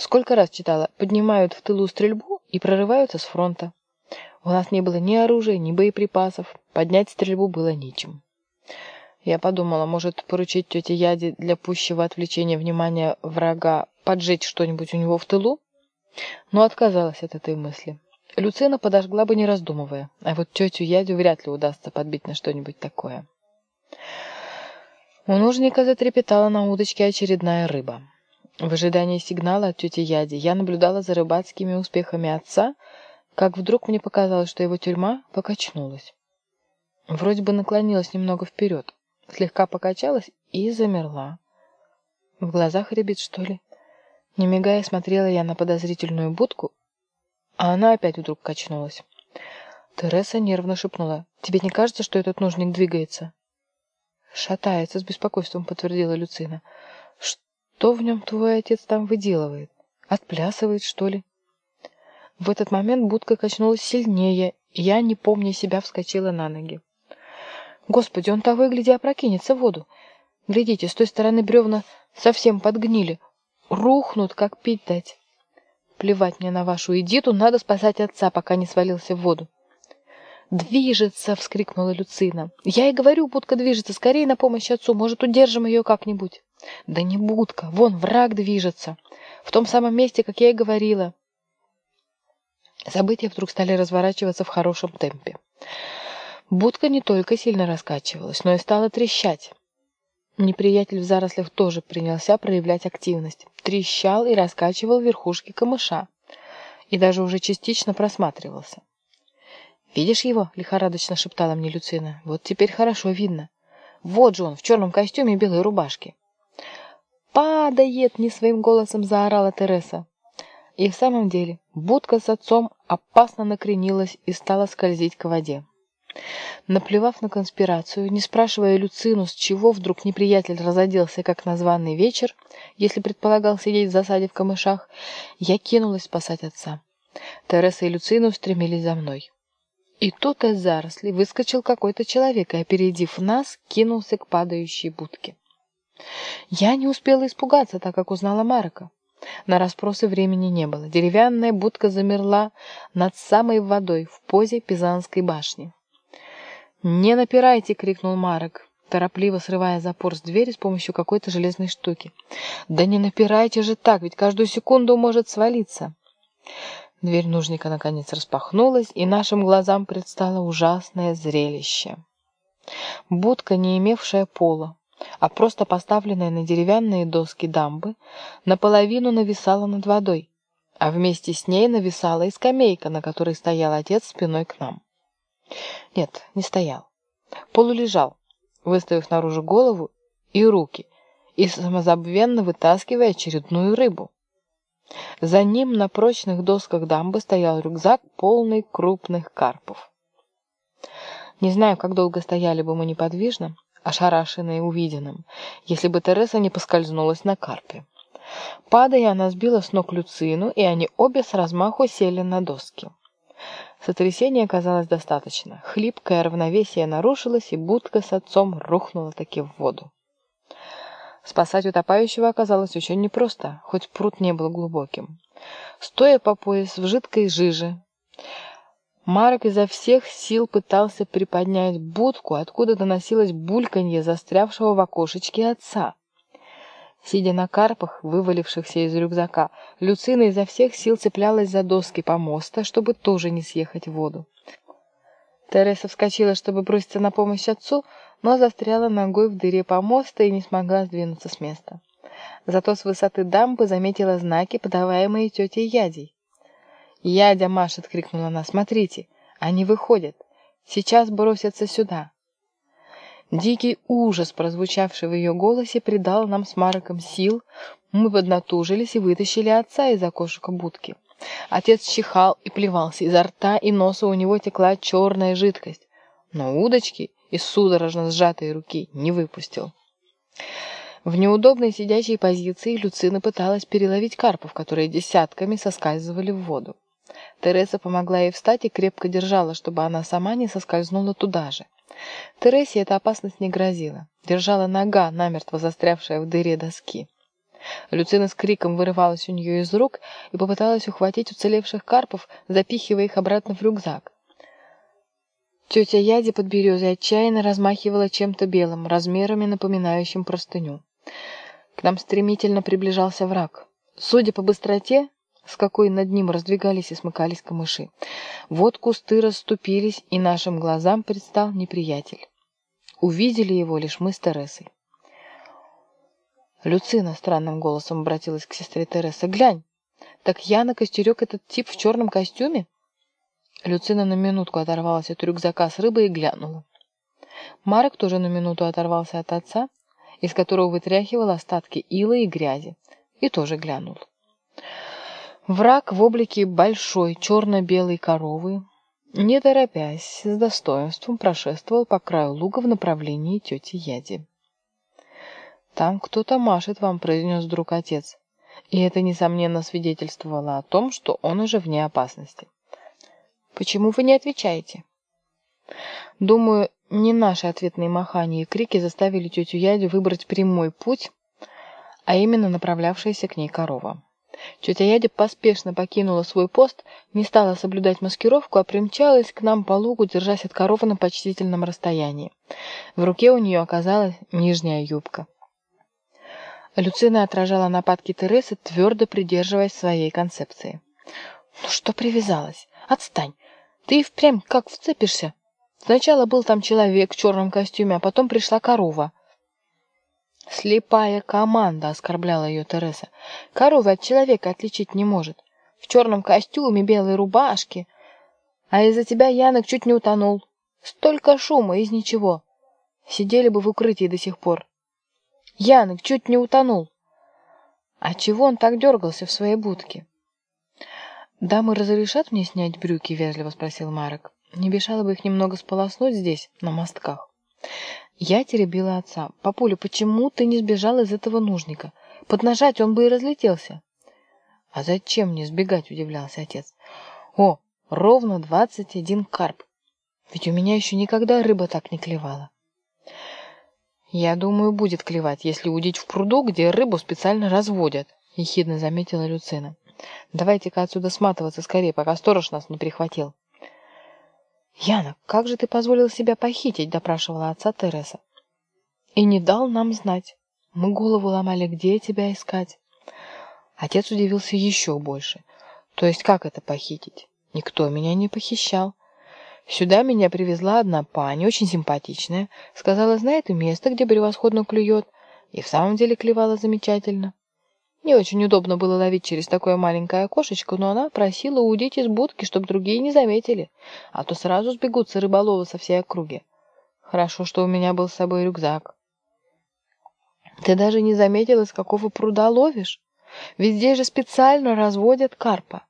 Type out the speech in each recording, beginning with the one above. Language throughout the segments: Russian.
Сколько раз читала, поднимают в тылу стрельбу и прорываются с фронта. У нас не было ни оружия, ни боеприпасов. Поднять стрельбу было нечем. Я подумала, может, поручить тете Яде для пущего отвлечения внимания врага поджечь что-нибудь у него в тылу? Но отказалась от этой мысли. Люцина подожгла бы, не раздумывая, а вот тетю Ядю вряд ли удастся подбить на что-нибудь такое. У нужника затрепетала на удочке очередная рыба. В ожидании сигнала от тети Яди я наблюдала за рыбацкими успехами отца, как вдруг мне показалось, что его тюрьма покачнулась. Вроде бы наклонилась немного вперед, слегка покачалась и замерла. В глазах рябит, что ли? Не мигая, смотрела я на подозрительную будку, а она опять вдруг качнулась. Тереса нервно шепнула. «Тебе не кажется, что этот нужник двигается?» «Шатается», — с беспокойством подтвердила Люцина. «Что в нем твой отец там выделывает? Отплясывает, что ли?» В этот момент будка качнулась сильнее, и я, не помня себя, вскочила на ноги. «Господи, он того и гляди опрокинется в воду! Глядите, с той стороны бревна совсем подгнили, рухнут, как пить дать!» «Плевать мне на вашу Эдиту, надо спасать отца, пока не свалился в воду!» «Движется!» — вскрикнула Люцина. «Я и говорю, будка движется. Скорее на помощь отцу. Может, удержим ее как-нибудь?» «Да не будка. Вон, враг движется. В том самом месте, как я и говорила». События вдруг стали разворачиваться в хорошем темпе. Будка не только сильно раскачивалась, но и стала трещать. Неприятель в зарослях тоже принялся проявлять активность. Трещал и раскачивал верхушки камыша. И даже уже частично просматривался. «Видишь его?» — лихорадочно шептала мне Люцина. «Вот теперь хорошо видно. Вот же он, в черном костюме и белой рубашке». «Падает!» — не своим голосом заорала Тереса. И в самом деле будка с отцом опасно накренилась и стала скользить к воде. Наплевав на конспирацию, не спрашивая Люцину, с чего вдруг неприятель разоделся, как на званый вечер, если предполагал сидеть в засаде в камышах, я кинулась спасать отца. Тереса и Люцина устремились за мной. И тут из зарослей выскочил какой-то человек и, опередив нас, кинулся к падающей будке. Я не успела испугаться, так как узнала Марка. На расспросы времени не было. Деревянная будка замерла над самой водой в позе Пизанской башни. «Не напирайте!» — крикнул Марок, торопливо срывая запор с двери с помощью какой-то железной штуки. «Да не напирайте же так, ведь каждую секунду может свалиться!» Дверь нужника наконец распахнулась, и нашим глазам предстало ужасное зрелище. Будка, не имевшая пола, а просто поставленная на деревянные доски дамбы, наполовину нависала над водой, а вместе с ней нависала и скамейка, на которой стоял отец спиной к нам. Нет, не стоял. Полулежал, выставив наружу голову и руки, и самозабвенно вытаскивая очередную рыбу. За ним на прочных досках дамбы стоял рюкзак, полный крупных карпов. Не знаю, как долго стояли бы мы неподвижно, ошарашенные увиденным, если бы Тереса не поскользнулась на карпе. Падая, она сбила с ног Люцину, и они обе с размаху сели на доски. Сотрясения оказалось достаточно. Хлипкое равновесие нарушилось, и будка с отцом рухнула таки в воду. Спасать утопающего оказалось очень непросто, хоть пруд не был глубоким. Стоя по пояс в жидкой жиже, Марок изо всех сил пытался приподнять будку, откуда доносилось бульканье застрявшего в окошечке отца. Сидя на карпах, вывалившихся из рюкзака, Люцина изо всех сил цеплялась за доски помоста, чтобы тоже не съехать в воду. Тереса вскочила, чтобы броситься на помощь отцу, но застряла ногой в дыре помоста и не смогла сдвинуться с места. Зато с высоты дамбы заметила знаки, подаваемые тетей Ядей. «Ядя машет!» — крикнула она. «Смотрите, они выходят! Сейчас бросятся сюда!» Дикий ужас, прозвучавший в ее голосе, придал нам с Мароком сил. Мы поднатужились и вытащили отца из окошка будки. Отец чихал и плевался. Изо рта и носа у него текла черная жидкость. Но удочки из судорожно сжатой руки не выпустил. В неудобной сидячей позиции Люцина пыталась переловить карпов, которые десятками соскальзывали в воду. Тереса помогла ей встать и крепко держала, чтобы она сама не соскользнула туда же. Тересе эта опасность не грозила. Держала нога, намертво застрявшая в дыре доски. Люцина с криком вырывалась у нее из рук и попыталась ухватить уцелевших карпов, запихивая их обратно в рюкзак. Тетя Яди под березой отчаянно размахивала чем-то белым, размерами напоминающим простыню. К нам стремительно приближался враг. Судя по быстроте, с какой над ним раздвигались и смыкались камыши, вот кусты расступились, и нашим глазам предстал неприятель. Увидели его лишь мы с Тересой. «Люцина!» — странным голосом обратилась к сестре Тереса. «Глянь! Так я на костерек этот тип в черном костюме?» Люцина на минутку оторвалась от рюкзака с рыбой и глянула. Марек тоже на минуту оторвался от отца, из которого вытряхивал остатки ила и грязи, и тоже глянул. Враг в облике большой черно-белой коровы, не торопясь, с достоинством прошествовал по краю луга в направлении тети Яди. «Там кто-то машет вам», — произнес вдруг отец. И это, несомненно, свидетельствовало о том, что он уже вне опасности. «Почему вы не отвечаете?» Думаю, не наши ответные махания и крики заставили тетю Ядю выбрать прямой путь, а именно направлявшаяся к ней корова. Тетя Ядя поспешно покинула свой пост, не стала соблюдать маскировку, а примчалась к нам по лугу, держась от коровы на почтительном расстоянии. В руке у нее оказалась нижняя юбка. Люцина отражала нападки Тересы, твердо придерживаясь своей концепции. «Ну что привязалась? Отстань! Ты и впрямь как вцепишься? Сначала был там человек в черном костюме, а потом пришла корова». «Слепая команда!» — оскорбляла ее Тереса. «Корова от человека отличить не может. В черном костюме, белой рубашке. А из-за тебя Янок чуть не утонул. Столько шума из ничего. Сидели бы в укрытии до сих пор. Янок чуть не утонул. А чего он так дергался в своей будке? «Дамы разрешат мне снять брюки?» — вежливо спросил Марек. «Не мешало бы их немного сполоснуть здесь, на мостках». Я теребила отца. «Папуля, почему ты не сбежал из этого нужника? Поднажать он бы и разлетелся». «А зачем мне сбегать?» — удивлялся отец. «О, ровно двадцать один карп. Ведь у меня еще никогда рыба так не клевала». «Я думаю, будет клевать, если удить в пруду, где рыбу специально разводят», — ехидно заметила Люцина. «Давайте-ка отсюда сматываться скорее, пока сторож нас не прихватил». «Яна, как же ты позволил себя похитить?» — допрашивала отца Тереса. «И не дал нам знать. Мы голову ломали, где тебя искать». Отец удивился еще больше. «То есть как это похитить? Никто меня не похищал. Сюда меня привезла одна пани, очень симпатичная. Сказала, знает место, где превосходно клюет. И в самом деле клевала замечательно. Не очень удобно было ловить через такое маленькое окошечко, но она просила удить из будки, чтобы другие не заметили, а то сразу сбегутся рыболовы со всей округи. Хорошо, что у меня был с собой рюкзак. Ты даже не заметила, с какого пруда ловишь? Ведь здесь же специально разводят карпа.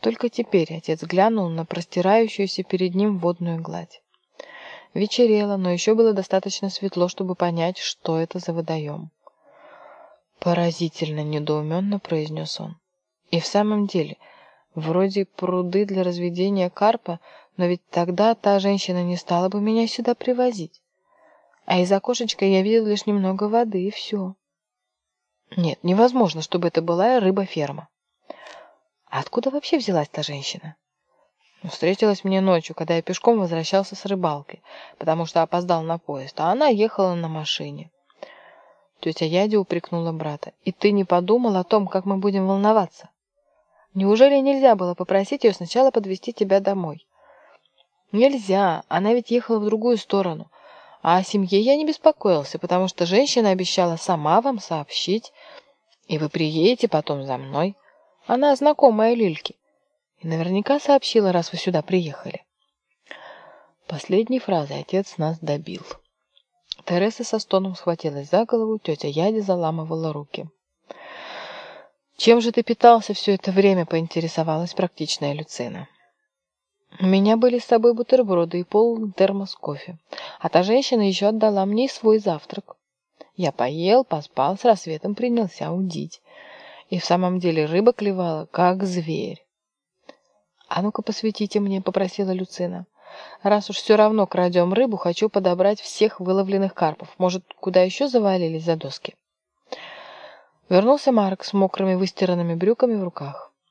Только теперь отец глянул на простирающуюся перед ним водную гладь. Вечерело, но еще было достаточно светло, чтобы понять, что это за водоем. Поразительно недоуменно произнес он. И в самом деле, вроде пруды для разведения карпа, но ведь тогда та женщина не стала бы меня сюда привозить. А из окошечка я видел лишь немного воды, и все. Нет, невозможно, чтобы это была рыба-ферма. А откуда вообще взялась та женщина? Ну, встретилась мне ночью, когда я пешком возвращался с рыбалки, потому что опоздал на поезд, а она ехала на машине. Тетя Яди упрекнула брата. «И ты не подумал о том, как мы будем волноваться? Неужели нельзя было попросить ее сначала подвести тебя домой?» «Нельзя, она ведь ехала в другую сторону. А о семье я не беспокоился, потому что женщина обещала сама вам сообщить, и вы приедете потом за мной». Она знакомая Лильки. И наверняка сообщила, раз вы сюда приехали. Последней фразой отец нас добил. Тереса со стоном схватилась за голову, тетя Яди заламывала руки. «Чем же ты питался все это время?» — поинтересовалась практичная Люцина. «У меня были с собой бутерброды и полный термос кофе, а та женщина еще отдала мне свой завтрак. Я поел, поспал, с рассветом принялся удить. И в самом деле рыба клевала, как зверь. «А ну-ка посветите мне», — попросила Люцина. «Раз уж все равно крадем рыбу, хочу подобрать всех выловленных карпов. Может, куда еще завалились за доски?» Вернулся Марк с мокрыми выстиранными брюками в руках.